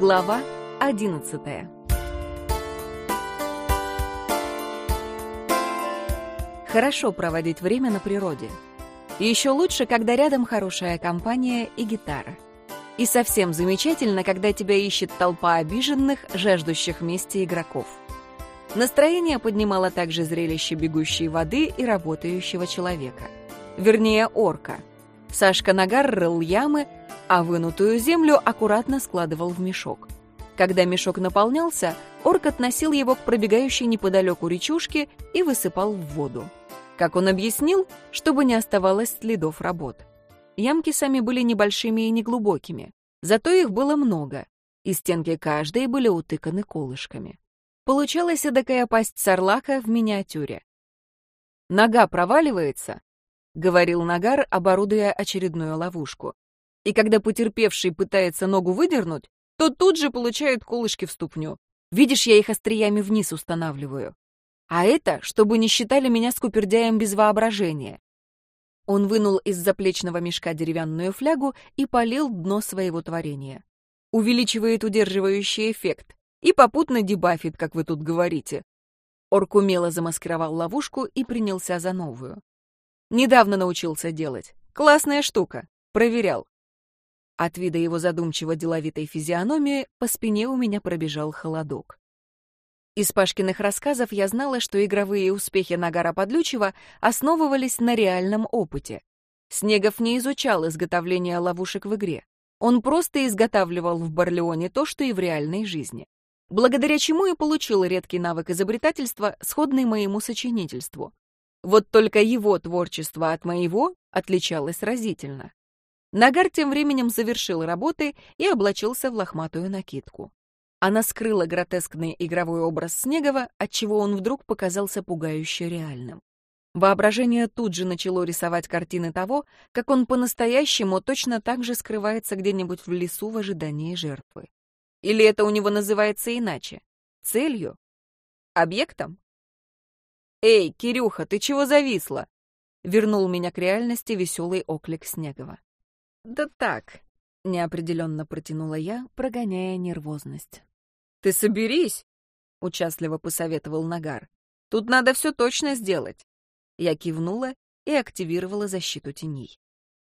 Глава одиннадцатая Хорошо проводить время на природе. И еще лучше, когда рядом хорошая компания и гитара. И совсем замечательно, когда тебя ищет толпа обиженных, жаждущих мести игроков. Настроение поднимало также зрелище бегущей воды и работающего человека. Вернее, орка. Сашка Нагар рыл ямы, а вынутую землю аккуратно складывал в мешок. Когда мешок наполнялся, орк относил его к пробегающей неподалеку речушке и высыпал в воду. Как он объяснил, чтобы не оставалось следов работ. Ямки сами были небольшими и неглубокими, зато их было много, и стенки каждой были утыканы колышками. Получалась эдакая пасть сарлака в миниатюре. «Нога проваливается», — говорил Нагар, оборудуя очередную ловушку. И когда потерпевший пытается ногу выдернуть, то тут же получает колышки в ступню. Видишь, я их остриями вниз устанавливаю. А это, чтобы не считали меня скупердяем без воображения. Он вынул из заплечного мешка деревянную флягу и полил дно своего творения. Увеличивает удерживающий эффект и попутно дебафит, как вы тут говорите. Орк умело замаскировал ловушку и принялся за новую. Недавно научился делать. Классная штука. Проверял. От вида его задумчиво деловитой физиономии по спине у меня пробежал холодок. Из Пашкиных рассказов я знала, что игровые успехи Нагара Подлючева основывались на реальном опыте. Снегов не изучал изготовление ловушек в игре. Он просто изготавливал в Барлеоне то, что и в реальной жизни. Благодаря чему и получил редкий навык изобретательства, сходный моему сочинительству. Вот только его творчество от моего отличалось разительно. Нагар тем временем завершил работы и облачился в лохматую накидку. Она скрыла гротескный игровой образ Снегова, отчего он вдруг показался пугающе реальным. Воображение тут же начало рисовать картины того, как он по-настоящему точно так же скрывается где-нибудь в лесу в ожидании жертвы. Или это у него называется иначе? Целью? Объектом? «Эй, Кирюха, ты чего зависла?» Вернул меня к реальности веселый оклик Снегова. «Да так», — неопределенно протянула я, прогоняя нервозность. «Ты соберись», — участливо посоветовал Нагар. «Тут надо все точно сделать». Я кивнула и активировала защиту теней.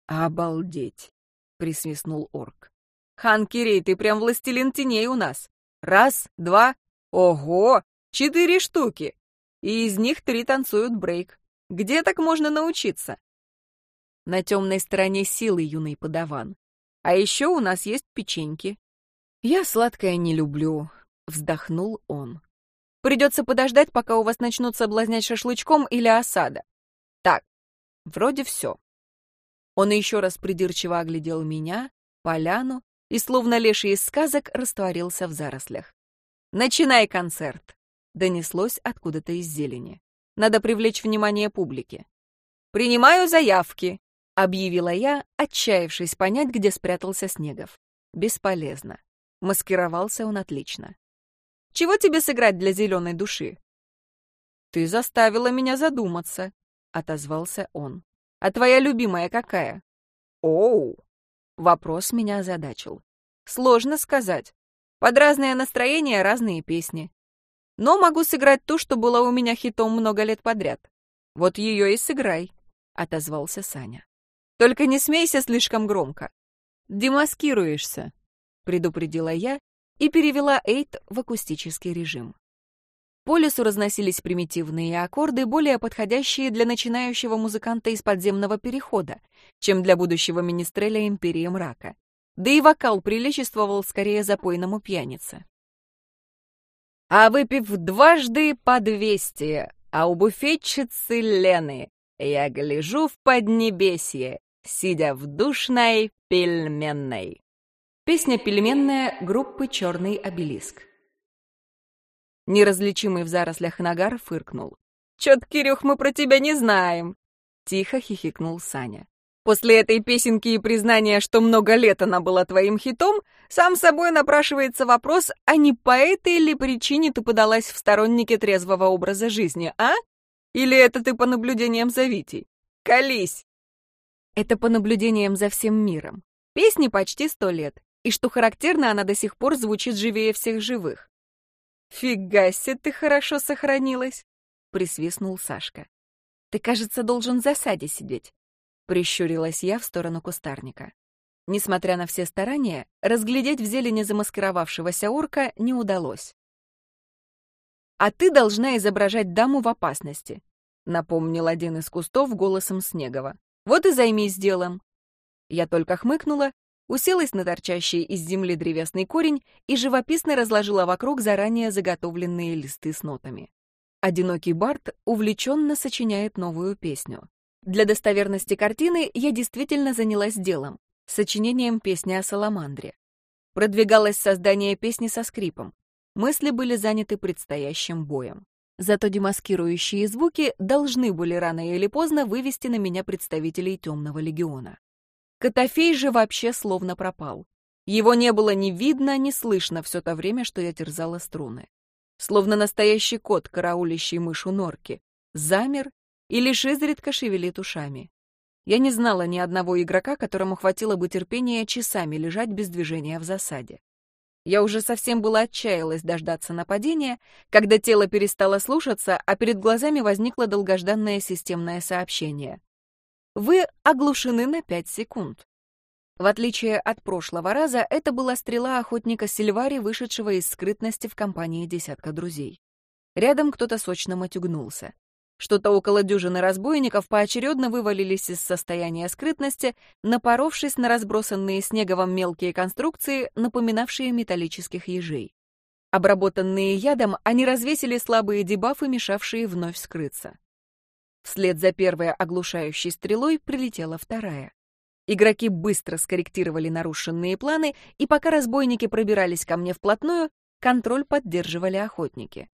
«Обалдеть!» — присвистнул орк. «Хан Кирей, ты прям властелин теней у нас. Раз, два, ого, четыре штуки. И из них три танцуют брейк. Где так можно научиться?» На темной стороне силы, юный подаван. А еще у нас есть печеньки. Я сладкое не люблю, вздохнул он. Придется подождать, пока у вас начнут соблазнять шашлычком или осада. Так, вроде все. Он еще раз придирчиво оглядел меня, поляну и, словно леший из сказок, растворился в зарослях. «Начинай концерт!» — донеслось откуда-то из зелени. «Надо привлечь внимание публики». «Принимаю заявки!» — объявила я, отчаявшись понять, где спрятался Снегов. Бесполезно. Маскировался он отлично. «Чего тебе сыграть для зеленой души?» «Ты заставила меня задуматься», — отозвался он. «А твоя любимая какая?» «Оу!» Вопрос меня озадачил. Сложно сказать. Под разное настроение разные песни. Но могу сыграть ту, что была у меня хитом много лет подряд. Вот ее и сыграй, — отозвался Саня. Только не смейся слишком громко. Демаскируешься, — предупредила я и перевела Эйт в акустический режим. По лесу разносились примитивные аккорды, более подходящие для начинающего музыканта из подземного перехода, чем для будущего министреля Империи Мрака. Да и вокал приличествовал скорее запойному пьянице. А выпив дважды по двести, а у буфетчицы Лены, я гляжу в поднебесье, сидя в душной пельменной. Песня пельменная группы «Черный обелиск». Неразличимый в зарослях нагар фыркнул. «Чё-то, Кирюх, мы про тебя не знаем!» Тихо хихикнул Саня. «После этой песенки и признания, что много лет она была твоим хитом, сам собой напрашивается вопрос, а не по этой ли причине ты подалась в сторонники трезвого образа жизни, а? Или это ты по наблюдениям за Витей? Колись!» Это по наблюдениям за всем миром. Песне почти сто лет. и что характерно, она до сих пор звучит живее всех живых. «Фига себе ты хорошо сохранилась!» — присвистнул Сашка. «Ты, кажется, должен в засаде сидеть», — прищурилась я в сторону кустарника. Несмотря на все старания, разглядеть в зелени замаскировавшегося орка не удалось. «А ты должна изображать даму в опасности», — напомнил один из кустов голосом Снегова. «Вот и займись делом». Я только хмыкнула, уселась на торчащий из земли древесный корень и живописно разложила вокруг заранее заготовленные листы с нотами. Одинокий Барт увлеченно сочиняет новую песню. Для достоверности картины я действительно занялась делом — сочинением песни о Саламандре. Продвигалось создание песни со скрипом. Мысли были заняты предстоящим боем. Зато демаскирующие звуки должны были рано или поздно вывести на меня представителей Темного легиона. Котофей же вообще словно пропал. Его не было ни видно, ни слышно все то время, что я терзала струны словно настоящий кот, караулящий мышу норки, замер и лишь изредка шевелит ушами. Я не знала ни одного игрока, которому хватило бы терпения часами лежать без движения в засаде. Я уже совсем была отчаялась дождаться нападения, когда тело перестало слушаться, а перед глазами возникло долгожданное системное сообщение. Вы оглушены на пять секунд. В отличие от прошлого раза, это была стрела охотника Сильвари, вышедшего из скрытности в компании десятка друзей. Рядом кто-то сочно матюгнулся. Что-то около дюжины разбойников поочередно вывалились из состояния скрытности, напоровшись на разбросанные снеговом мелкие конструкции, напоминавшие металлических ежей. Обработанные ядом, они развесили слабые дебафы, мешавшие вновь скрыться. Вслед за первой оглушающей стрелой прилетела вторая. Игроки быстро скорректировали нарушенные планы, и пока разбойники пробирались ко мне вплотную, контроль поддерживали охотники.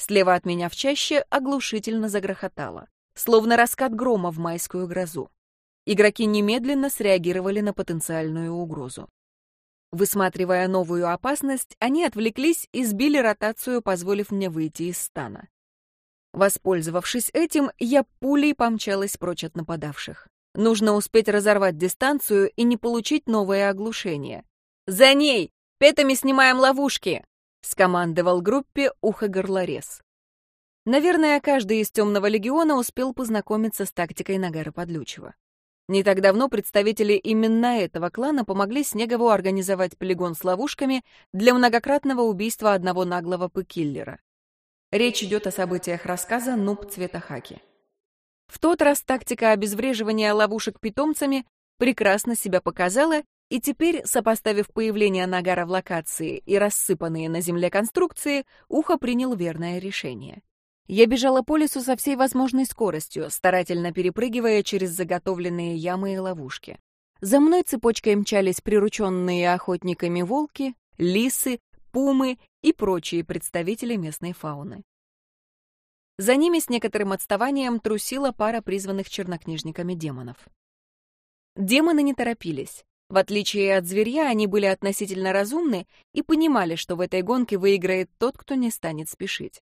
Слева от меня в чаще оглушительно загрохотало, словно раскат грома в майскую грозу. Игроки немедленно среагировали на потенциальную угрозу. Высматривая новую опасность, они отвлеклись и сбили ротацию, позволив мне выйти из стана. Воспользовавшись этим, я пулей помчалась прочь от нападавших. Нужно успеть разорвать дистанцию и не получить новое оглушение. «За ней! Петами снимаем ловушки!» — скомандовал группе ухо-горлорез. Наверное, каждый из Темного легиона успел познакомиться с тактикой Нагара Подлючего. Не так давно представители именно этого клана помогли Снегову организовать полигон с ловушками для многократного убийства одного наглого пыкиллера. Речь идет о событиях рассказа «Нуб цвета хаки». В тот раз тактика обезвреживания ловушек питомцами прекрасно себя показала, и теперь, сопоставив появление нагара в локации и рассыпанные на земле конструкции, Ухо принял верное решение. Я бежала по лесу со всей возможной скоростью, старательно перепрыгивая через заготовленные ямы и ловушки. За мной цепочкой мчались прирученные охотниками волки, лисы, пумы и прочие представители местной фауны. За ними с некоторым отставанием трусила пара призванных чернокнижниками демонов. Демоны не торопились. В отличие от зверья, они были относительно разумны и понимали, что в этой гонке выиграет тот, кто не станет спешить.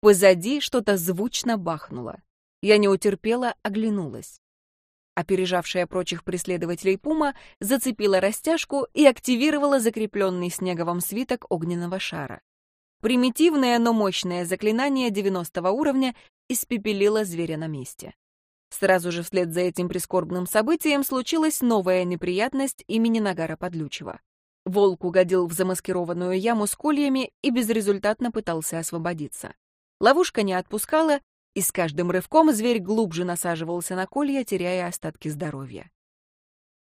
Позади что-то звучно бахнуло. Я не утерпела, оглянулась. Опережавшая прочих преследователей пума зацепила растяжку и активировала закрепленный снеговым свиток огненного шара. Примитивное, но мощное заклинание 90 уровня испепелило зверя на месте. Сразу же вслед за этим прискорбным событием случилась новая неприятность имени Нагара Подлючего. Волк угодил в замаскированную яму с кольями и безрезультатно пытался освободиться. Ловушка не отпускала, и с каждым рывком зверь глубже насаживался на колья, теряя остатки здоровья.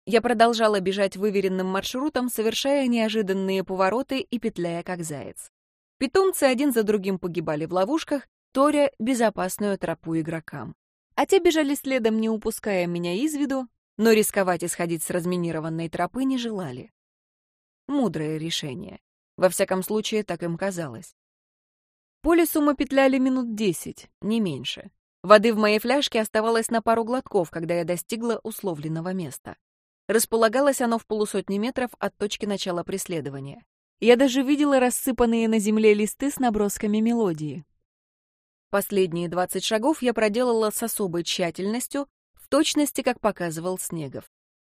Я продолжала бежать выверенным маршрутом, совершая неожиданные повороты и петляя как заяц. Питомцы один за другим погибали в ловушках, торя безопасную тропу игрокам. А те бежали следом, не упуская меня из виду, но рисковать и сходить с разминированной тропы не желали. Мудрое решение. Во всяком случае, так им казалось. По лесу мы петляли минут десять, не меньше. Воды в моей фляжке оставалось на пару глотков, когда я достигла условленного места. Располагалось оно в полусотни метров от точки начала преследования. Я даже видела рассыпанные на земле листы с набросками мелодии. Последние двадцать шагов я проделала с особой тщательностью, в точности, как показывал Снегов.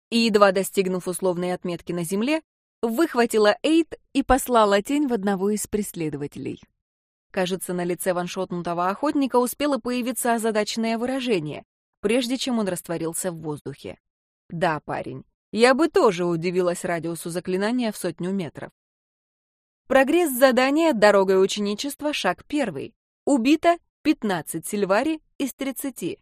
И, едва достигнув условной отметки на земле, выхватила Эйт и послала тень в одного из преследователей. Кажется, на лице ваншотнутого охотника успело появиться озадаченное выражение, прежде чем он растворился в воздухе. Да, парень, я бы тоже удивилась радиусу заклинания в сотню метров. Прогресс задания «Дорогой ученичества» шаг первый. Убито 15 сильвари из 30.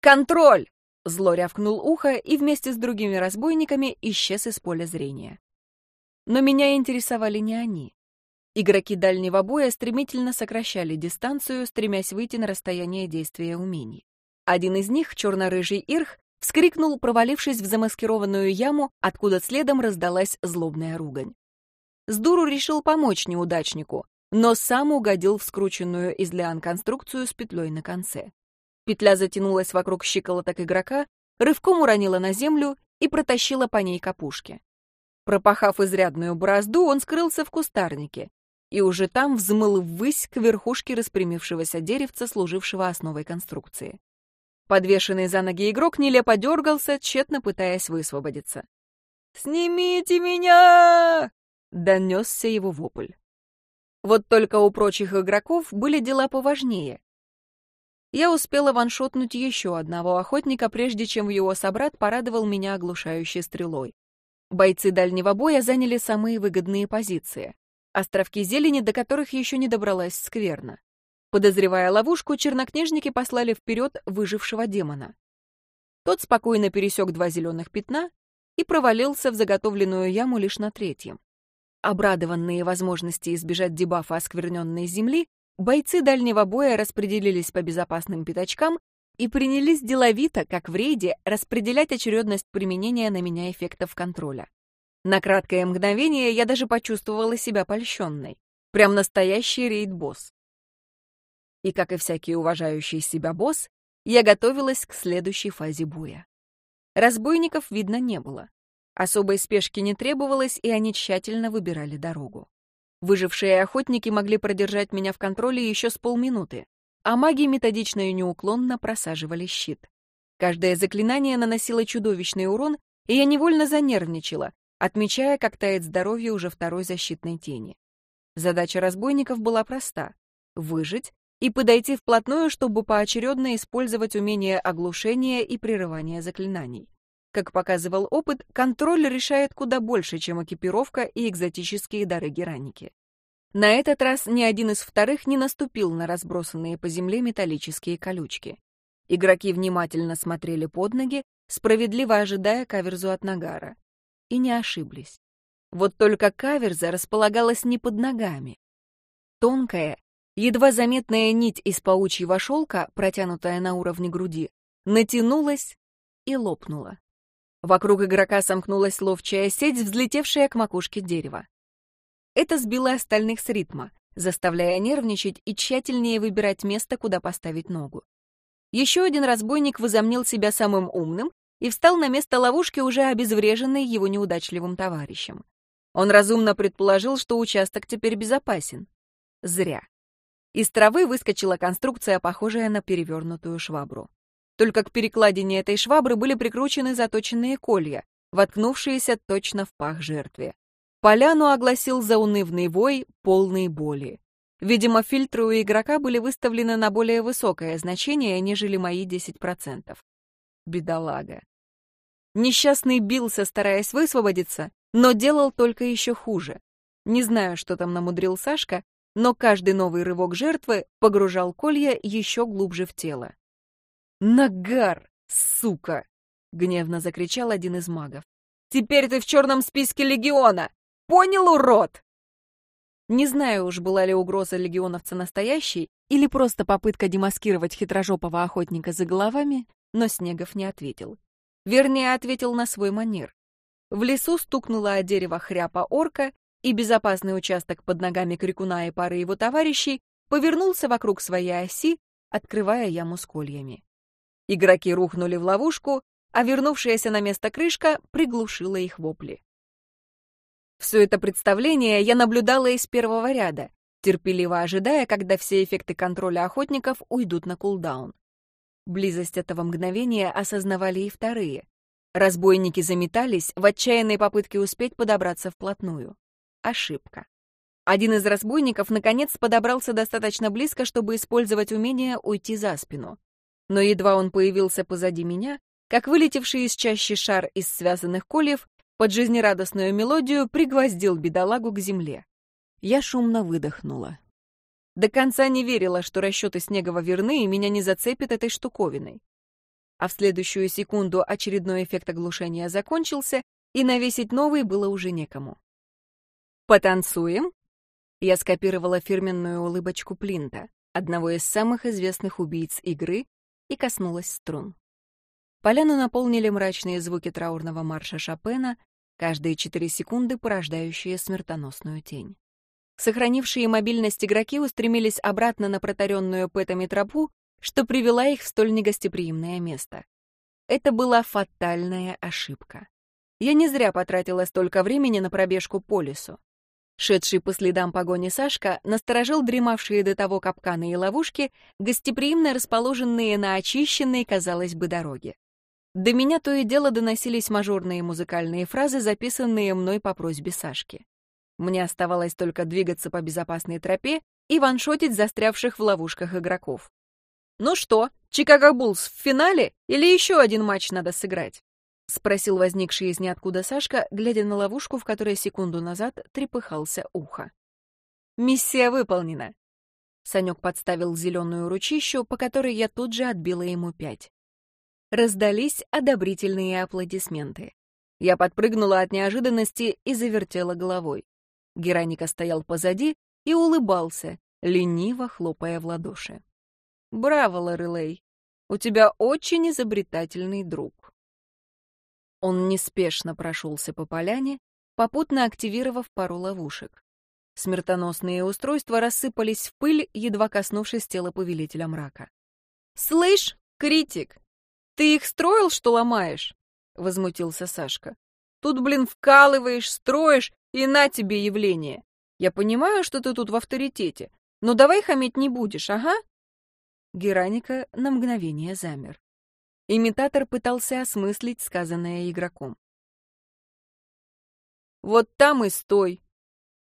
«Контроль!» — зло рявкнул ухо и вместе с другими разбойниками исчез из поля зрения. Но меня интересовали не они. Игроки дальнего боя стремительно сокращали дистанцию, стремясь выйти на расстояние действия умений. Один из них, черно-рыжий Ирх, вскрикнул, провалившись в замаскированную яму, откуда следом раздалась злобная ругань. Сдуру решил помочь неудачнику, но сам угодил в скрученную из лиан конструкцию с петлей на конце. Петля затянулась вокруг щиколоток игрока, рывком уронила на землю и протащила по ней капушки. Пропахав изрядную борозду, он скрылся в кустарнике и уже там взмыл ввысь к верхушке распрямившегося деревца, служившего основой конструкции. Подвешенный за ноги игрок нелепо дергался, тщетно пытаясь высвободиться. «Снимите меня!» — донесся его вопль. Вот только у прочих игроков были дела поважнее. Я успела ваншотнуть еще одного охотника, прежде чем его собрат порадовал меня оглушающей стрелой. Бойцы дальнего боя заняли самые выгодные позиции. Островки зелени, до которых еще не добралась скверно. Подозревая ловушку, чернокнижники послали вперед выжившего демона. Тот спокойно пересек два зеленых пятна и провалился в заготовленную яму лишь на третьем. Обрадованные возможности избежать дебафа оскверненной земли, бойцы дальнего боя распределились по безопасным пятачкам и принялись деловито, как в рейде, распределять очередность применения на меня эффектов контроля. На краткое мгновение я даже почувствовала себя польщенной. Прям настоящий рейд-босс и, как и всякий уважающий себя босс, я готовилась к следующей фазе боя. Разбойников видно не было. Особой спешки не требовалось, и они тщательно выбирали дорогу. Выжившие охотники могли продержать меня в контроле еще с полминуты, а маги методично и неуклонно просаживали щит. Каждое заклинание наносило чудовищный урон, и я невольно занервничала, отмечая, как тает здоровье уже второй защитной тени. Задача разбойников была проста — выжить и подойти вплотную, чтобы поочередно использовать умение оглушения и прерывания заклинаний. Как показывал опыт, контроль решает куда больше, чем экипировка и экзотические дары гераники. На этот раз ни один из вторых не наступил на разбросанные по земле металлические колючки. Игроки внимательно смотрели под ноги, справедливо ожидая каверзу от Нагара. И не ошиблись. Вот только каверза располагалась не под ногами. Тонкая, Едва заметная нить из паучьего шелка, протянутая на уровне груди, натянулась и лопнула. Вокруг игрока сомкнулась ловчая сеть, взлетевшая к макушке дерева. Это сбило остальных с ритма, заставляя нервничать и тщательнее выбирать место, куда поставить ногу. Еще один разбойник возомнил себя самым умным и встал на место ловушки, уже обезвреженной его неудачливым товарищем. Он разумно предположил, что участок теперь безопасен. Зря. Из травы выскочила конструкция, похожая на перевернутую швабру. Только к перекладине этой швабры были прикручены заточенные колья, воткнувшиеся точно в пах жертве. Поляну огласил заунывный вой, полный боли. Видимо, фильтры у игрока были выставлены на более высокое значение, нежели мои 10%. Бедолага. Несчастный бился, стараясь высвободиться, но делал только еще хуже. Не знаю, что там намудрил Сашка, но каждый новый рывок жертвы погружал колья еще глубже в тело. «Нагар, сука!» — гневно закричал один из магов. «Теперь ты в черном списке легиона! Понял, урод?» Не знаю уж, была ли угроза легионовца настоящей или просто попытка демаскировать хитрожопого охотника за головами, но Снегов не ответил. Вернее, ответил на свой манер. В лесу стукнула о дерево хряпа орка, и безопасный участок под ногами крикуна и пары его товарищей повернулся вокруг своей оси, открывая яму с кольями. Игроки рухнули в ловушку, а вернувшаяся на место крышка приглушила их вопли. Все это представление я наблюдала из первого ряда, терпеливо ожидая, когда все эффекты контроля охотников уйдут на кулдаун. Близость этого мгновения осознавали и вторые. Разбойники заметались в отчаянной попытке успеть подобраться вплотную. Ошибка. Один из разбойников, наконец, подобрался достаточно близко, чтобы использовать умение уйти за спину. Но едва он появился позади меня, как вылетевший из чащи шар из связанных кольев под жизнерадостную мелодию пригвоздил бедолагу к земле. Я шумно выдохнула. До конца не верила, что расчеты Снегова верны и меня не зацепит этой штуковиной. А в следующую секунду очередной эффект оглушения закончился, и навесить новый было уже некому. «Потанцуем?» Я скопировала фирменную улыбочку Плинта, одного из самых известных убийц игры, и коснулась струн. Поляну наполнили мрачные звуки траурного марша Шопена, каждые четыре секунды порождающие смертоносную тень. Сохранившие мобильность игроки устремились обратно на протаренную пэтами тропу, что привела их в столь негостеприимное место. Это была фатальная ошибка. Я не зря потратила столько времени на пробежку по лесу. Шедший по следам погони Сашка насторожил дремавшие до того капканы и ловушки, гостеприимно расположенные на очищенной, казалось бы, дороге. До меня то и дело доносились мажорные музыкальные фразы, записанные мной по просьбе Сашки. Мне оставалось только двигаться по безопасной тропе и ваншотить застрявших в ловушках игроков. «Ну что, Чикаго Буллс в финале или еще один матч надо сыграть?» — спросил возникший из ниоткуда Сашка, глядя на ловушку, в которой секунду назад трепыхался ухо. «Миссия выполнена!» Санек подставил зеленую ручищу, по которой я тут же отбила ему пять. Раздались одобрительные аплодисменты. Я подпрыгнула от неожиданности и завертела головой. Гераника стоял позади и улыбался, лениво хлопая в ладоши. «Браво, Лорелей! У тебя очень изобретательный друг!» Он неспешно прошелся по поляне, попутно активировав пару ловушек. Смертоносные устройства рассыпались в пыль, едва коснувшись тела повелителя мрака. «Слышь, критик, ты их строил, что ломаешь?» — возмутился Сашка. «Тут, блин, вкалываешь, строишь, и на тебе явление. Я понимаю, что ты тут в авторитете, но давай хамить не будешь, ага?» Гераника на мгновение замер. Имитатор пытался осмыслить сказанное игроком. «Вот там и стой!»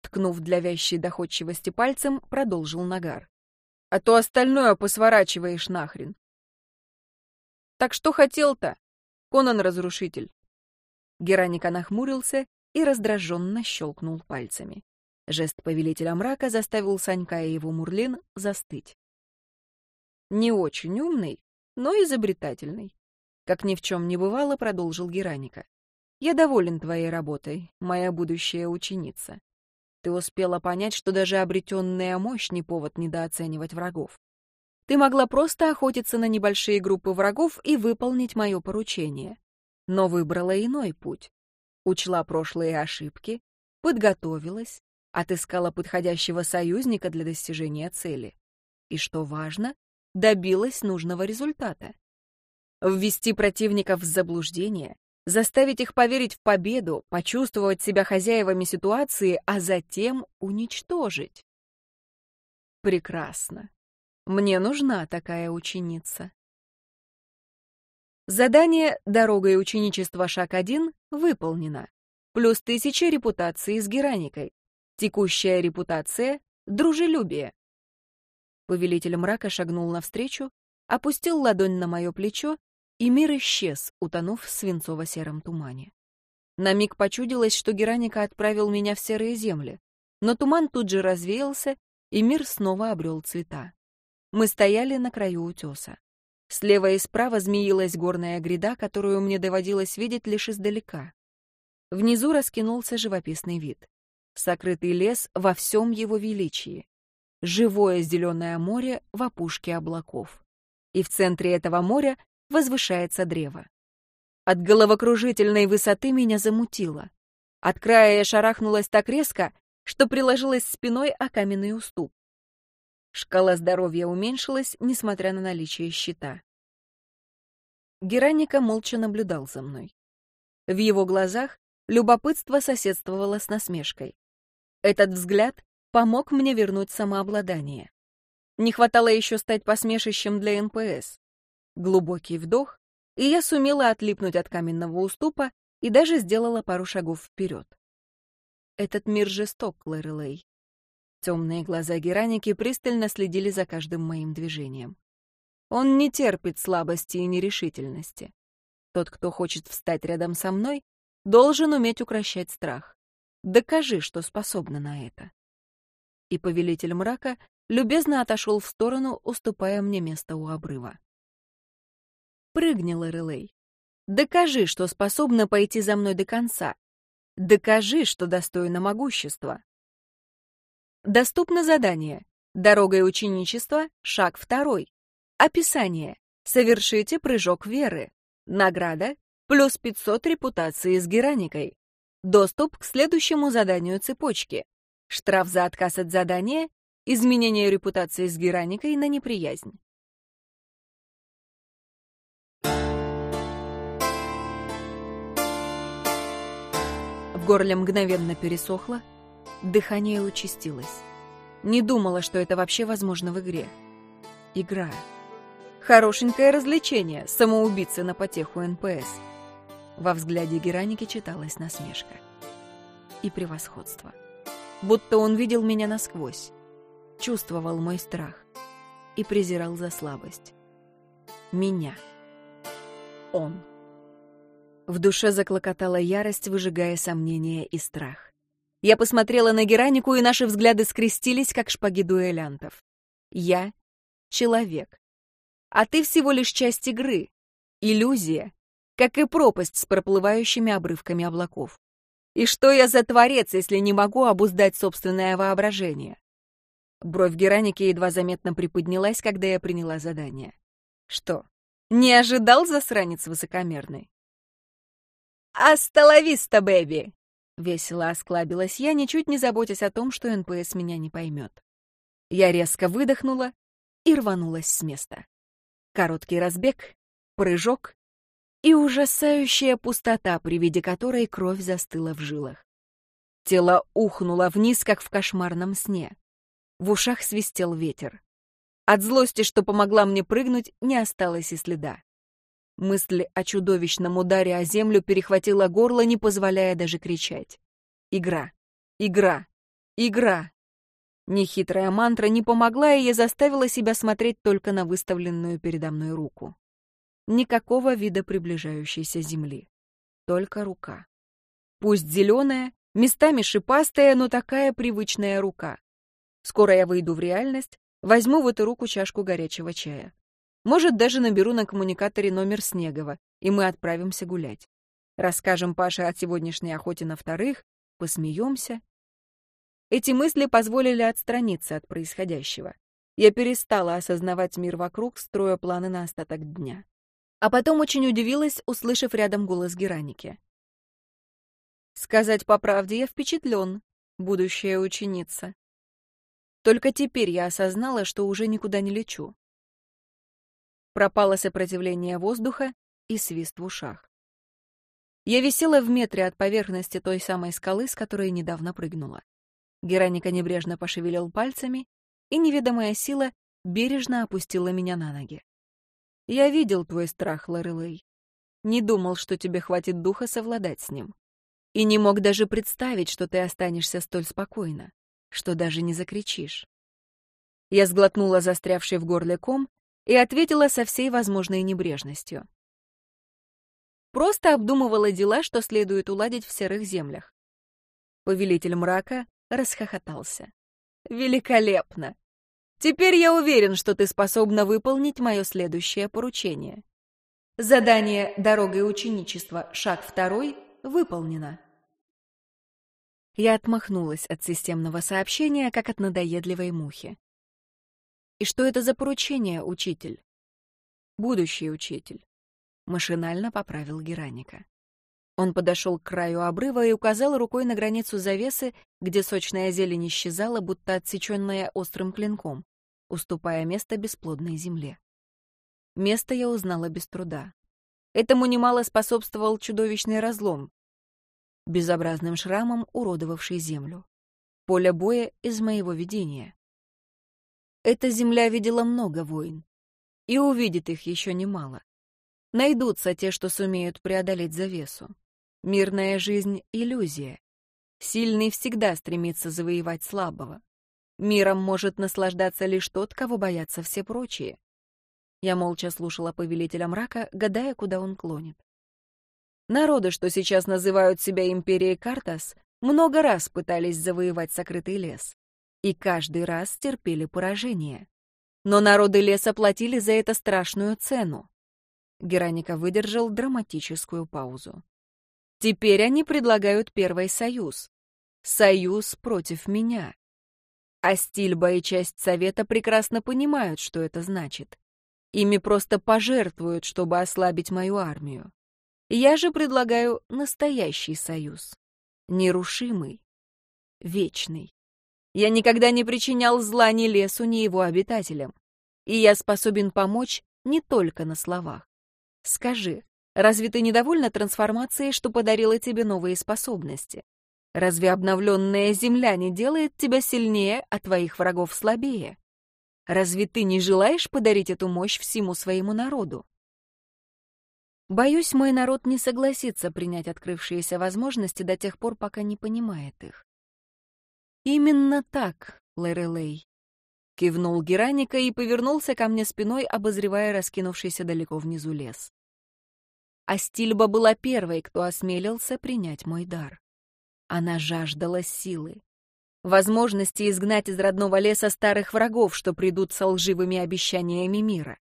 Ткнув для вящей доходчивости пальцем, продолжил Нагар. «А то остальное посворачиваешь нахрен!» «Так что хотел-то, Конан-разрушитель?» Гераника нахмурился и раздраженно щелкнул пальцами. Жест повелителя мрака заставил Санька и его мурлин застыть. Не очень умный, но изобретательный. Как ни в чем не бывало, продолжил Гераника. Я доволен твоей работой, моя будущая ученица. Ты успела понять, что даже обретенная мощь не повод недооценивать врагов. Ты могла просто охотиться на небольшие группы врагов и выполнить мое поручение. Но выбрала иной путь. Учла прошлые ошибки, подготовилась, отыскала подходящего союзника для достижения цели. И, что важно, добилась нужного результата. Ввести противников в заблуждение, заставить их поверить в победу, почувствовать себя хозяевами ситуации, а затем уничтожить. Прекрасно. Мне нужна такая ученица. Задание «Дорога и ученичество. Шаг 1» выполнено. Плюс тысяча репутации с Гераникой. Текущая репутация — дружелюбие. Повелитель мрака шагнул навстречу, опустил ладонь на мое плечо, и мир исчез, утонув в свинцово-сером тумане. На миг почудилось, что Гераника отправил меня в серые земли, но туман тут же развеялся, и мир снова обрел цвета. Мы стояли на краю утеса. Слева и справа змеилась горная гряда, которую мне доводилось видеть лишь издалека. Внизу раскинулся живописный вид. Сокрытый лес во всем его величии живое зеленое море в опушке облаков. И в центре этого моря возвышается древо. От головокружительной высоты меня замутило. От края я шарахнулась так резко, что приложилась спиной о каменный уступ. Шкала здоровья уменьшилась, несмотря на наличие щита. Гераника молча наблюдал за мной. В его глазах любопытство соседствовало с насмешкой. Этот взгляд помог мне вернуть самообладание. Не хватало еще стать посмешищем для НПС. Глубокий вдох, и я сумела отлипнуть от каменного уступа и даже сделала пару шагов вперед. Этот мир жесток, Лорелей. Темные глаза Гераники пристально следили за каждым моим движением. Он не терпит слабости и нерешительности. Тот, кто хочет встать рядом со мной, должен уметь укращать страх. Докажи, что способна на это. И повелитель мрака любезно отошел в сторону, уступая мне место у обрыва. Прыгни, Лорелей. Докажи, что способна пойти за мной до конца. Докажи, что достойна могущества. Доступно задание. Дорогой ученичества, шаг второй. Описание. Совершите прыжок веры. Награда. Плюс 500 репутации с Гераникой. Доступ к следующему заданию цепочки. Штраф за отказ от задания. Изменение репутации с Гераникой на неприязнь. В горле мгновенно пересохло, дыхание участилось. Не думала, что это вообще возможно в игре. Игра. Хорошенькое развлечение, самоубийцы на потеху НПС. Во взгляде Гераники читалась насмешка. И превосходство. Будто он видел меня насквозь, чувствовал мой страх и презирал за слабость. Меня. Он. В душе заклокотала ярость, выжигая сомнения и страх. Я посмотрела на Геранику, и наши взгляды скрестились, как шпаги дуэлянтов. Я — человек. А ты всего лишь часть игры. Иллюзия, как и пропасть с проплывающими обрывками облаков. И что я за творец, если не могу обуздать собственное воображение? Бровь Гераники едва заметно приподнялась, когда я приняла задание. Что, не ожидал засранец высокомерный? «Hasta la vista, baby!» Весело осклабилась я, ничуть не заботясь о том, что НПС меня не поймет. Я резко выдохнула и рванулась с места. Короткий разбег, прыжок и ужасающая пустота, при виде которой кровь застыла в жилах. Тело ухнуло вниз, как в кошмарном сне. В ушах свистел ветер. От злости, что помогла мне прыгнуть, не осталось и следа. Мысль о чудовищном ударе о землю перехватила горло, не позволяя даже кричать. Игра, игра, игра. Нехитрая мантра не помогла, и я заставила себя смотреть только на выставленную передо мной руку. Никакого вида приближающейся земли. Только рука. Пусть зеленая, местами шипастая, но такая привычная рука. Скоро я выйду в реальность, возьму в эту руку чашку горячего чая. Может, даже наберу на коммуникаторе номер Снегова, и мы отправимся гулять. Расскажем Паше о сегодняшней охоте на вторых, посмеемся. Эти мысли позволили отстраниться от происходящего. Я перестала осознавать мир вокруг, строя планы на остаток дня. А потом очень удивилась, услышав рядом голос Гераники. Сказать по правде, я впечатлен, будущая ученица. Только теперь я осознала, что уже никуда не лечу. Пропало сопротивление воздуха и свист в ушах. Я висела в метре от поверхности той самой скалы, с которой недавно прыгнула. Гераника небрежно пошевелил пальцами, и неведомая сила бережно опустила меня на ноги. «Я видел твой страх, Лорелей. Не думал, что тебе хватит духа совладать с ним. И не мог даже представить, что ты останешься столь спокойно, что даже не закричишь». Я сглотнула застрявший в горле ком и ответила со всей возможной небрежностью. Просто обдумывала дела, что следует уладить в серых землях. Повелитель мрака расхохотался. «Великолепно! Теперь я уверен, что ты способна выполнить мое следующее поручение. Задание «Дорогой ученичества. Шаг второй» выполнено». Я отмахнулась от системного сообщения, как от надоедливой мухи. И что это за поручение, учитель? Будущий учитель. Машинально поправил Гераника. Он подошел к краю обрыва и указал рукой на границу завесы, где сочная зелень исчезала, будто отсеченная острым клинком, уступая место бесплодной земле. Место я узнала без труда. Этому немало способствовал чудовищный разлом, безобразным шрамом уродовавший землю. Поле боя из моего видения. Эта земля видела много войн и увидит их еще немало. Найдутся те, что сумеют преодолеть завесу. Мирная жизнь — иллюзия. Сильный всегда стремится завоевать слабого. Миром может наслаждаться лишь тот, кого боятся все прочие. Я молча слушала повелителя мрака, гадая, куда он клонит. Народы, что сейчас называют себя империей Картас, много раз пытались завоевать сокрытый лес. И каждый раз терпели поражение. Но народы леса платили за это страшную цену. Гераника выдержал драматическую паузу. Теперь они предлагают первый союз. Союз против меня. А Стильба и часть Совета прекрасно понимают, что это значит. Ими просто пожертвуют, чтобы ослабить мою армию. Я же предлагаю настоящий союз. Нерушимый. Вечный. Я никогда не причинял зла ни лесу, ни его обитателям. И я способен помочь не только на словах. Скажи, разве ты недовольна трансформацией, что подарила тебе новые способности? Разве обновленная земля не делает тебя сильнее, а твоих врагов слабее? Разве ты не желаешь подарить эту мощь всему своему народу? Боюсь, мой народ не согласится принять открывшиеся возможности до тех пор, пока не понимает их. Именно так, Лерелей. Кивнул Гераника и повернулся ко мне спиной, обозревая раскинувшийся далеко внизу лес. А Стильба была первой, кто осмелился принять мой дар. Она жаждала силы. Возможности изгнать из родного леса старых врагов, что придут со лживыми обещаниями мира.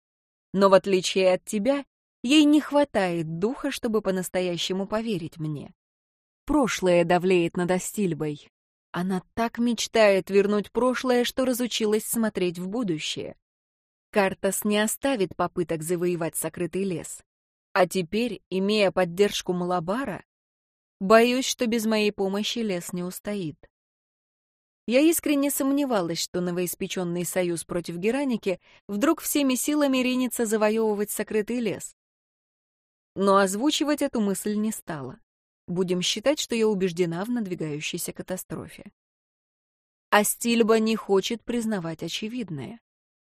Но в отличие от тебя, ей не хватает духа, чтобы по-настоящему поверить мне. Прошлое давлеет над Астильбой, она так мечтает вернуть прошлое, что разучилась смотреть в будущее. Картас не оставит попыток завоевать сокрытый лес. А теперь, имея поддержку Малабара, боюсь, что без моей помощи лес не устоит. Я искренне сомневалась, что новоиспеченный союз против Гераники вдруг всеми силами ринется завоевывать сокрытый лес. Но озвучивать эту мысль не стала. Будем считать, что я убеждена в надвигающейся катастрофе. А Стильба не хочет признавать очевидное.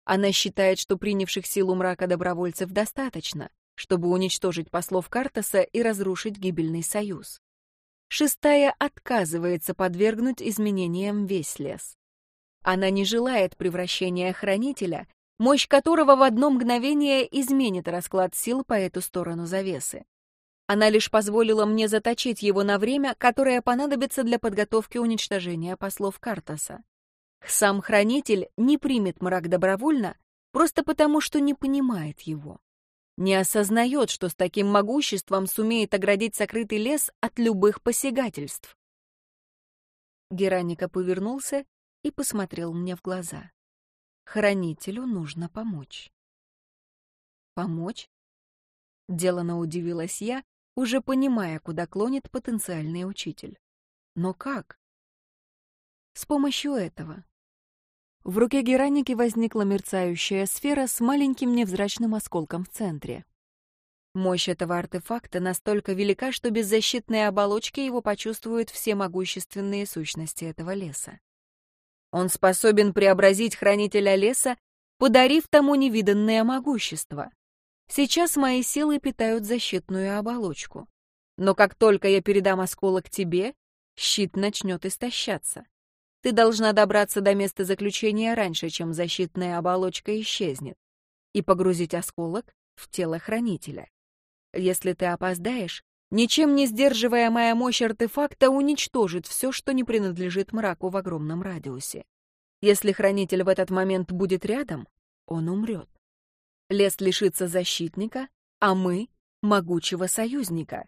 Она считает, что принявших силу мрака добровольцев достаточно, чтобы уничтожить послов Картаса и разрушить гибельный союз. Шестая отказывается подвергнуть изменениям весь лес. Она не желает превращения хранителя, мощь которого в одно мгновение изменит расклад сил по эту сторону завесы. Она лишь позволила мне заточить его на время, которое понадобится для подготовки уничтожения послов Картаса. Сам хранитель не примет мрак добровольно, просто потому что не понимает его. Не осознает, что с таким могуществом сумеет оградить сокрытый лес от любых посягательств. Гераника повернулся и посмотрел мне в глаза. Хранителю нужно помочь. Помочь? Делано удивилась я, уже понимая, куда клонит потенциальный учитель. Но как? С помощью этого. В руке Гераники возникла мерцающая сфера с маленьким невзрачным осколком в центре. Мощь этого артефакта настолько велика, что без защитной оболочки его почувствуют все могущественные сущности этого леса. Он способен преобразить хранителя леса, подарив тому невиданное могущество. Сейчас мои силы питают защитную оболочку. Но как только я передам осколок тебе, щит начнет истощаться. Ты должна добраться до места заключения раньше, чем защитная оболочка исчезнет, и погрузить осколок в тело хранителя. Если ты опоздаешь, ничем не сдерживаемая мощь артефакта уничтожит все, что не принадлежит мраку в огромном радиусе. Если хранитель в этот момент будет рядом, он умрет. Лес лишится защитника, а мы — могучего союзника.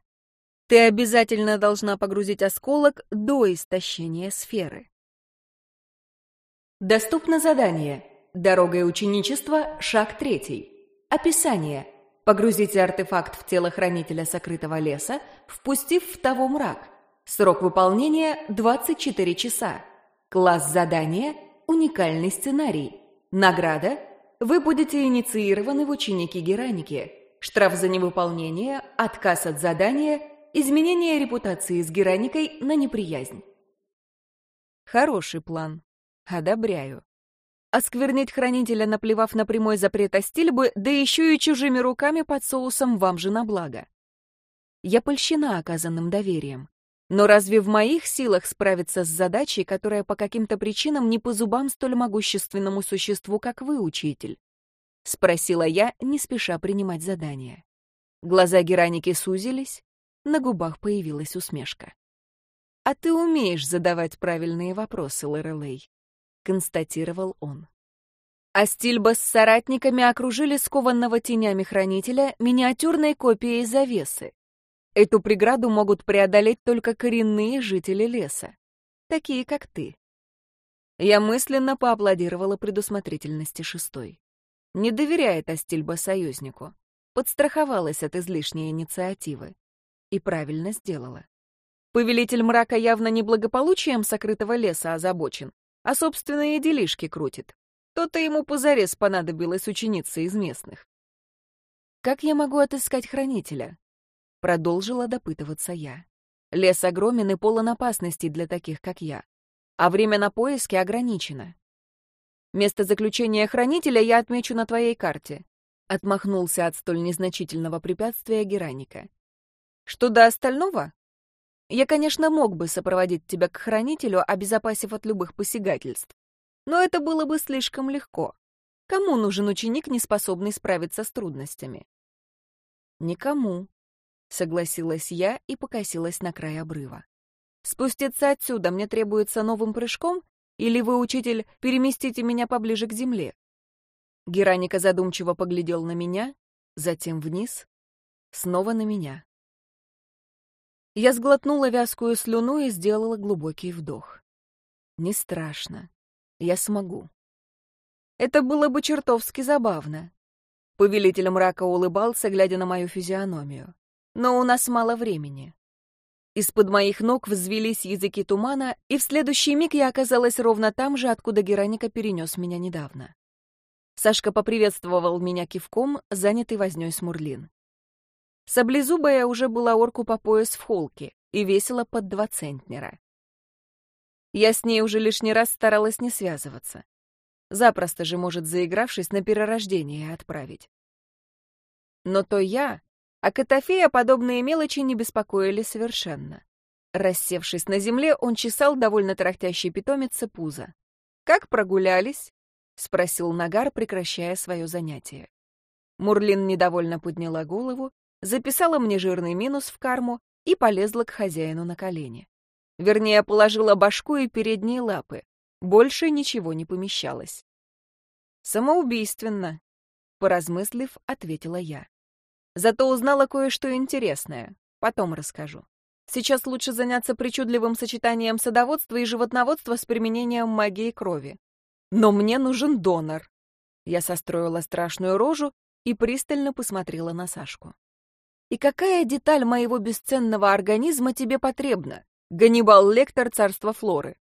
Ты обязательно должна погрузить осколок до истощения сферы. Доступно задание. Дорога и ученичество. Шаг третий. Описание. Погрузите артефакт в тело хранителя сокрытого леса, впустив в того мрак. Срок выполнения — 24 часа. Класс задания — уникальный сценарий. Награда вы будете инициированы в ученики Гераники. Штраф за невыполнение, отказ от задания, изменение репутации с Гераникой на неприязнь. Хороший план. Одобряю. осквернить хранителя, наплевав на прямой запрет Астильбы, да еще и чужими руками под соусом вам же на благо. Я польщена оказанным доверием. Но разве в моих силах справиться с задачей, которая по каким-то причинам не по зубам столь могущественному существу, как вы, учитель? Спросила я, не спеша принимать задание. Глаза Гераники сузились, на губах появилась усмешка. «А ты умеешь задавать правильные вопросы, Лорелей», — констатировал он. Астильба с соратниками окружили скованного тенями хранителя миниатюрной копией завесы. Эту преграду могут преодолеть только коренные жители леса, такие как ты. Я мысленно поаплодировала предусмотрительности шестой. Не доверяет Астильба союзнику. Подстраховалась от излишней инициативы и правильно сделала. Повелитель мрака явно не благополучием сокрытого леса озабочен, а собственные делишки крутит. То-то ему позарез понадобилась ученица из местных. «Как я могу отыскать хранителя?» Продолжила допытываться я. Лес огромен и полон опасностей для таких, как я. А время на поиски ограничено. Место заключения хранителя я отмечу на твоей карте. Отмахнулся от столь незначительного препятствия Гераника. Что до остального? Я, конечно, мог бы сопроводить тебя к хранителю, обезопасив от любых посягательств. Но это было бы слишком легко. Кому нужен ученик, не способный справиться с трудностями? Никому, согласилась я и покосилась на край обрыва. Спуститься отсюда мне требуется новым прыжком, или вы, учитель, переместите меня поближе к земле? Гераника задумчиво поглядел на меня, затем вниз, снова на меня. Я сглотнула вязкую слюну и сделала глубокий вдох. Не страшно. Я смогу. Это было бы чертовски забавно. Повелитель мрака улыбался, глядя на мою физиономию. Но у нас мало времени. Из-под моих ног взвелись языки тумана, и в следующий миг я оказалась ровно там же, откуда Гераника перенес меня недавно. Сашка поприветствовал меня кивком, занятый вознёй с Мурлин. Саблезубая уже была орку по пояс в холке и весила под два центнера. Я с ней уже лишний раз старалась не связываться. Запросто же может, заигравшись, на перерождение отправить. Но то я, а Котофея подобные мелочи не беспокоили совершенно. Рассевшись на земле, он чесал довольно тарахтящей питомице пузо. «Как прогулялись?» — спросил Нагар, прекращая свое занятие. Мурлин недовольно подняла голову записала мне жирный минус в карму и полезла к хозяину на колени. Вернее, положила башку и передние лапы. Больше ничего не помещалось. «Самоубийственно», — поразмыслив, ответила я. «Зато узнала кое-что интересное. Потом расскажу. Сейчас лучше заняться причудливым сочетанием садоводства и животноводства с применением магии крови. Но мне нужен донор». Я состроила страшную рожу и пристально посмотрела на Сашку. И какая деталь моего бесценного организма тебе потребна? Ганнибал Лектор царства Флоры.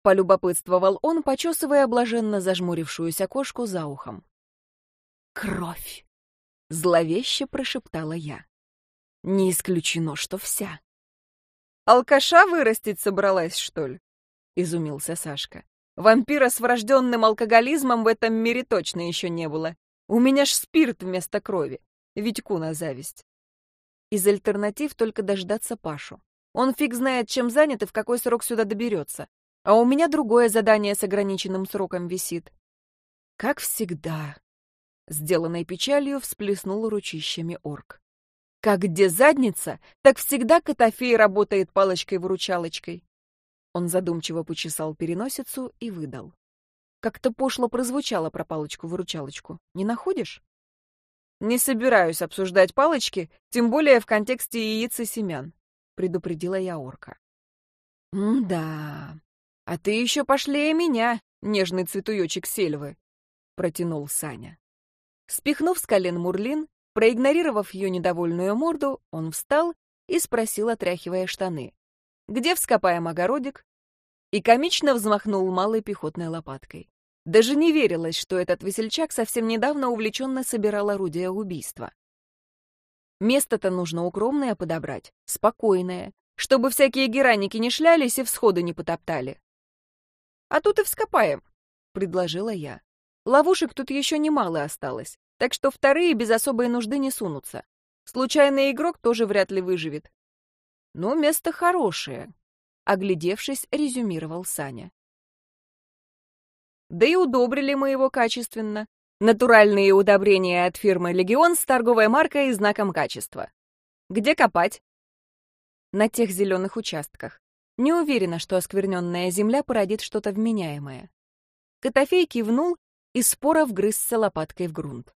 Полюбопытствовал он, почесывая блаженно зажмурившуюся кошку за ухом. «Кровь!» — зловеще прошептала я. «Не исключено, что вся». «Алкаша вырастить собралась, что ли?» — изумился Сашка. «Вампира с врожденным алкоголизмом в этом мире точно еще не было. У меня ж спирт вместо крови. Витьку на зависть. Из альтернатив только дождаться Пашу. Он фиг знает, чем занят и в какой срок сюда доберется. А у меня другое задание с ограниченным сроком висит. Как всегда. Сделанной печалью всплеснул ручищами орк. Как где задница, так всегда Котофей работает палочкой-выручалочкой. Он задумчиво почесал переносицу и выдал. Как-то пошло прозвучало про палочку-выручалочку. Не находишь? «Не собираюсь обсуждать палочки, тем более в контексте яиц и семян», — предупредила я орка. «Да, а ты еще пошлее меня, нежный цветуёчек сельвы», — протянул Саня. Спихнув с колен Мурлин, проигнорировав ее недовольную морду, он встал и спросил, отряхивая штаны. «Где вскопаем огородик?» И комично взмахнул малой пехотной лопаткой. Даже не верилось, что этот весельчак совсем недавно увлеченно собирал орудия убийства. Место-то нужно укромное подобрать, спокойное, чтобы всякие гераники не шлялись и всходы не потоптали. — А тут и вскопаем, — предложила я. Ловушек тут еще немало осталось, так что вторые без особой нужды не сунутся. Случайный игрок тоже вряд ли выживет. Но место хорошее, — оглядевшись, резюмировал Саня. Да и удобрили мы его качественно. Натуральные удобрения от фирмы «Легион» с торговой маркой и знаком качества. Где копать? На тех зеленых участках. Не уверена, что оскверненная земля породит что-то вменяемое. Котофей кивнул и споро вгрызся лопаткой в грунт.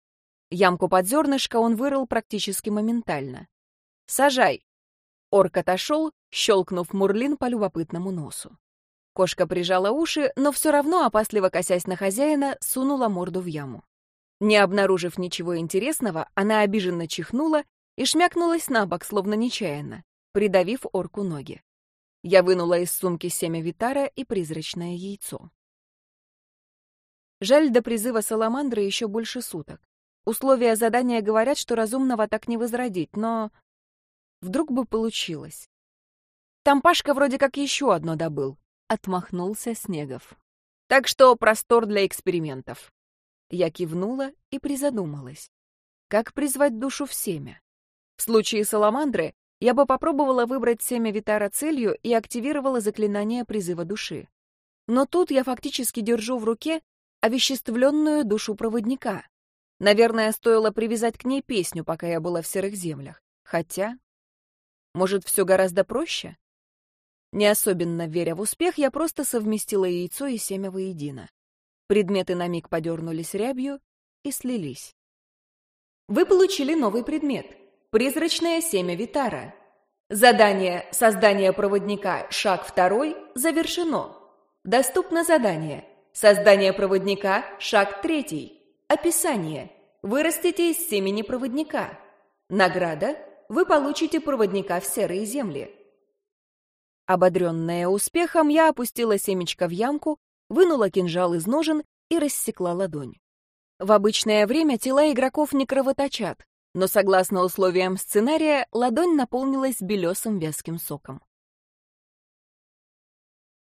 Ямку под зернышко он вырыл практически моментально. «Сажай!» Орк отошел, щелкнув Мурлин по любопытному носу. Кошка прижала уши, но все равно, опасливо косясь на хозяина, сунула морду в яму. Не обнаружив ничего интересного, она обиженно чихнула и шмякнулась на бок, словно нечаянно, придавив орку ноги. Я вынула из сумки семя Витара и призрачное яйцо. Жаль, до призыва Саламандры еще больше суток. Условия задания говорят, что разумного так не возродить, но... Вдруг бы получилось. Там Пашка вроде как еще одно добыл. Отмахнулся Снегов. Так что простор для экспериментов. Я кивнула и призадумалась. Как призвать душу в семя? В случае Саламандры я бы попробовала выбрать семя Витара целью и активировала заклинание призыва души. Но тут я фактически держу в руке овеществленную душу проводника. Наверное, стоило привязать к ней песню, пока я была в серых землях. Хотя... Может, все гораздо проще? Не особенно веря в успех, я просто совместила яйцо и семя воедино. Предметы на миг подернулись рябью и слились. Вы получили новый предмет — призрачное семя Витара. Задание «Создание проводника. Шаг второй» завершено. Доступно задание Создание проводника – шаг третий. Описание. Вырастите из семени проводника. Награда – вы получите проводника в серые земли. Ободренная успехом, я опустила семечко в ямку, вынула кинжал из ножен и рассекла ладонь. В обычное время тела игроков не кровоточат, но согласно условиям сценария, ладонь наполнилась белесым вязким соком.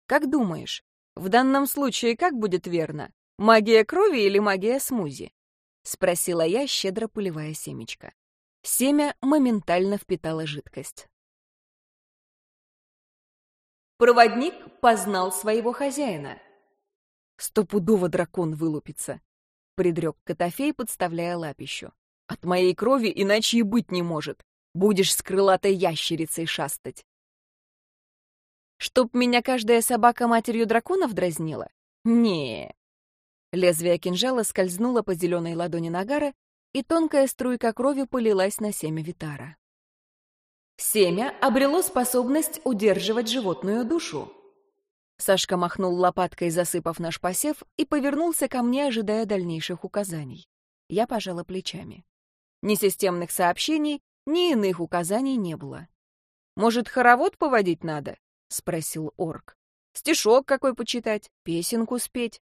«Как думаешь, в данном случае как будет верно? Магия крови или магия смузи? Спросила я, щедро поливая семечко. Семя моментально впитало жидкость. Проводник познал своего хозяина. Стопудово дракон вылупится, предрек Котофей, подставляя лапищу. От моей крови иначе и быть не может. Будешь с крылатой ящерицей шастать. Чтоб меня каждая собака матерью драконов дразнила? не Лезвие кинжала скользнуло по зеленой ладони Нагара, и тонкая струйка крови полилась на семя Витара. Семя обрело способность удерживать животную душу. Сашка махнул лопаткой, засыпав наш посев, и повернулся ко мне, ожидая дальнейших указаний. Я пожала плечами. Ни системных сообщений, ни иных указаний не было. Может, хоровод поводить надо? — спросил орк. «Стишок какой почитать? Песенку спеть?»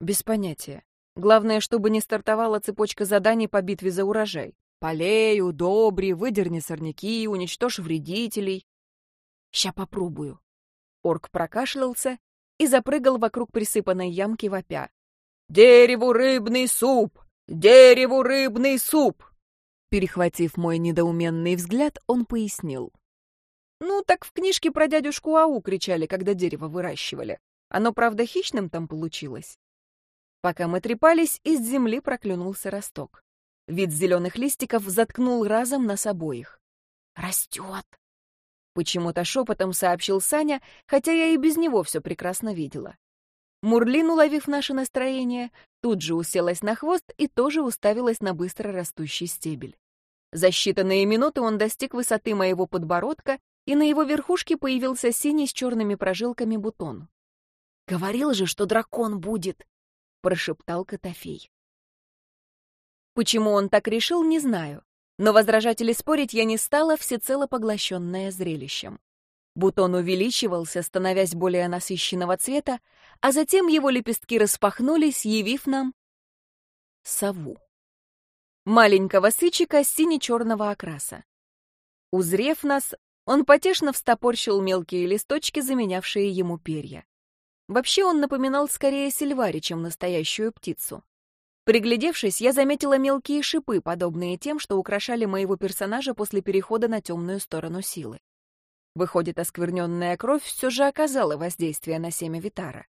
«Без понятия. Главное, чтобы не стартовала цепочка заданий по битве за урожай. Полей, удобри, выдерни сорняки, уничтожь вредителей». «Ща попробую». Орк прокашлялся и запрыгал вокруг присыпанной ямки вопя. «Дереву рыбный суп! Дереву рыбный суп!» Перехватив мой недоуменный взгляд, он пояснил. Ну, так в книжке про дядюшку Ау кричали, когда дерево выращивали. Оно, правда, хищным там получилось. Пока мы трепались, из земли проклюнулся росток. Вид зеленых листиков заткнул разом нас обоих. «Растет!» Почему-то шепотом сообщил Саня, хотя я и без него все прекрасно видела. Мурлин, уловив наше настроение, тут же уселась на хвост и тоже уставилась на быстро растущий стебель. За считанные минуты он достиг высоты моего подбородка и на его верхушке появился синий с черными прожилками бутон. «Говорил же, что дракон будет!» — прошептал Котофей. Почему он так решил, не знаю, но возражать или спорить я не стала, всецело поглощенная зрелищем. Бутон увеличивался, становясь более насыщенного цвета, а затем его лепестки распахнулись, явив нам сову. Маленького сычика сине-черного окраса. Узрев нас, он потешно встопорщил мелкие листочки, заменявшие ему перья. Вообще он напоминал скорее сильвари, чем настоящую птицу. Приглядевшись, я заметила мелкие шипы, подобные тем, что украшали моего персонажа после перехода на темную сторону силы. Выходит, оскверненная кровь все же оказала воздействие на семя Витара.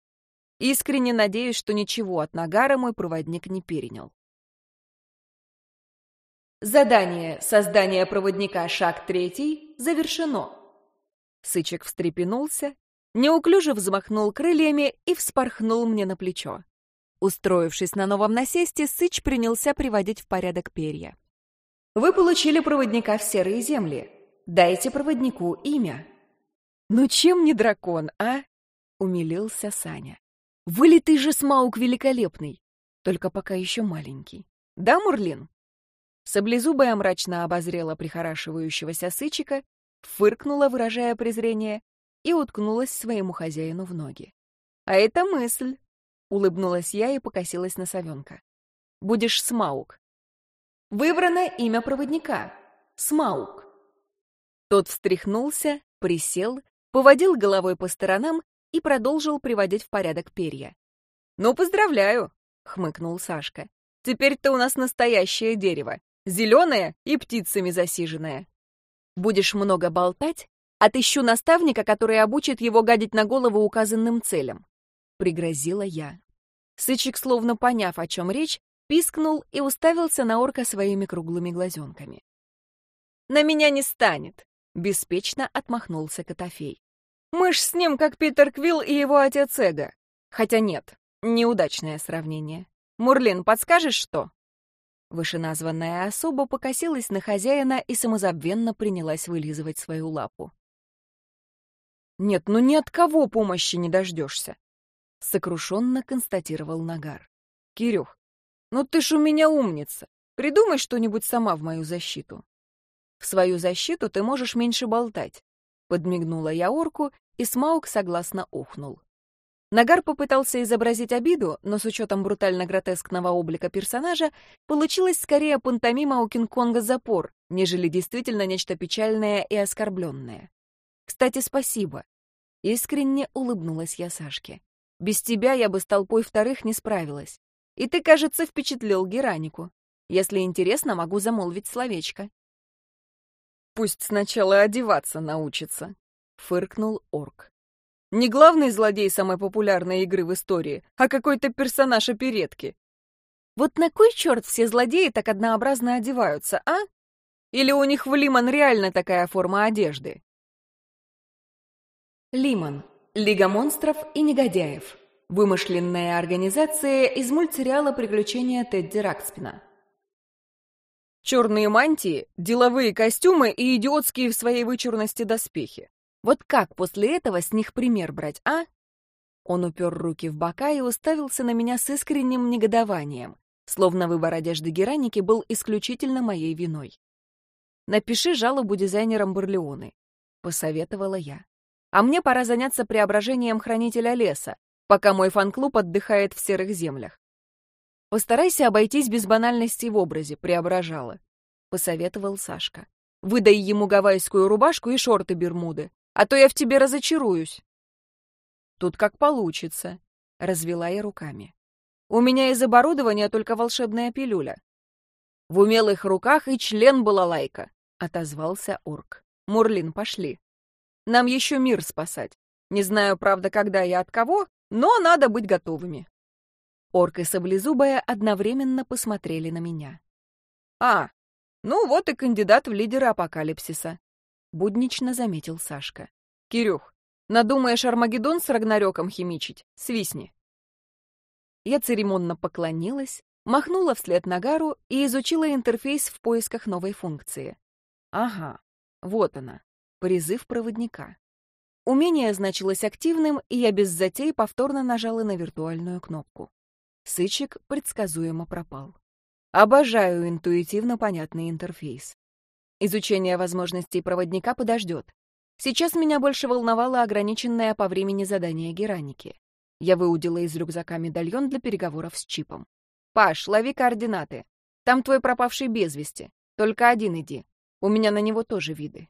Искренне надеюсь, что ничего от Нагара мой проводник не перенял. Задание «Создание проводника. Шаг третий» завершено. Сычек встрепенулся, неуклюже взмахнул крыльями и вспорхнул мне на плечо. Устроившись на новом насесте, Сыч принялся приводить в порядок перья. «Вы получили проводника в серые земли. Дайте проводнику имя». «Ну чем не дракон, а?» — умилился Саня. «Вылитый же смаук великолепный, только пока еще маленький. Да, Мурлин?» Саблезубая мрачно обозрела прихорашивающегося Сычика, фыркнула, выражая презрение, и уткнулась своему хозяину в ноги. «А это мысль!» Улыбнулась я и покосилась на совенка. «Будешь Смаук». «Выбрано имя проводника. Смаук». Тот встряхнулся, присел, поводил головой по сторонам и продолжил приводить в порядок перья. «Ну, поздравляю!» — хмыкнул Сашка. «Теперь ты у нас настоящее дерево, зеленое и птицами засиженное. Будешь много болтать, отыщу наставника, который обучит его гадить на голову указанным целям. — пригрозила я. Сычик, словно поняв, о чем речь, пискнул и уставился на орка своими круглыми глазенками. «На меня не станет!» — беспечно отмахнулся Котофей. «Мы ж с ним как Питер Квилл и его отец Эго. Хотя нет, неудачное сравнение. Мурлин, подскажешь, что?» Вышеназванная особа покосилась на хозяина и самозабвенно принялась вылизывать свою лапу. «Нет, ну ни от кого помощи не дождешься сокрушенно констатировал Нагар. «Кирюх, ну ты ж у меня умница. Придумай что-нибудь сама в мою защиту». «В свою защиту ты можешь меньше болтать», — подмигнула я орку, и Смаук согласно ухнул. Нагар попытался изобразить обиду, но с учетом брутально-гротескного облика персонажа получилось скорее пантомима у Кинг-Конга запор, нежели действительно нечто печальное и оскорбленное. «Кстати, спасибо». Искренне улыбнулась я Сашке. Без тебя я бы с толпой вторых не справилась. И ты, кажется, впечатлил Геранику. Если интересно, могу замолвить словечко. Пусть сначала одеваться научится, — фыркнул орк. Не главный злодей самой популярной игры в истории, а какой-то персонаж оперетки. Вот на кой черт все злодеи так однообразно одеваются, а? Или у них в Лиман реально такая форма одежды? Лиман Лига монстров и негодяев. Вымышленная организация из мультсериала «Приключения Тедди Ракспина». Черные мантии, деловые костюмы и идиотские в своей вычурности доспехи. Вот как после этого с них пример брать, а? Он упер руки в бока и уставился на меня с искренним негодованием, словно выбор одежды Гераники был исключительно моей виной. «Напиши жалобу дизайнерам Барлеоны», — посоветовала я. А мне пора заняться преображением хранителя леса, пока мой фан-клуб отдыхает в серых землях. Постарайся обойтись без банальностей в образе, преображала, — посоветовал Сашка. Выдай ему гавайскую рубашку и шорты-бермуды, а то я в тебе разочаруюсь. Тут как получится, — развела я руками. У меня из оборудования только волшебная пилюля. В умелых руках и член была лайка, — отозвался орк. Мурлин, пошли. Нам еще мир спасать. Не знаю, правда, когда и от кого, но надо быть готовыми. Орк и Саблезубая одновременно посмотрели на меня. «А, ну вот и кандидат в лидеры апокалипсиса», — буднично заметил Сашка. «Кирюх, надумаешь Армагеддон с Рагнарёком химичить? Свистни». Я церемонно поклонилась, махнула вслед Нагару и изучила интерфейс в поисках новой функции. Ага, вот она. Призыв проводника. Умение значилось активным, и я без затей повторно нажала на виртуальную кнопку. Сычек предсказуемо пропал. Обожаю интуитивно понятный интерфейс. Изучение возможностей проводника подождет. Сейчас меня больше волновало ограниченное по времени задание Гераники. Я выудила из рюкзака медальон для переговоров с чипом. «Паш, лови координаты. Там твой пропавший без вести. Только один иди. У меня на него тоже виды».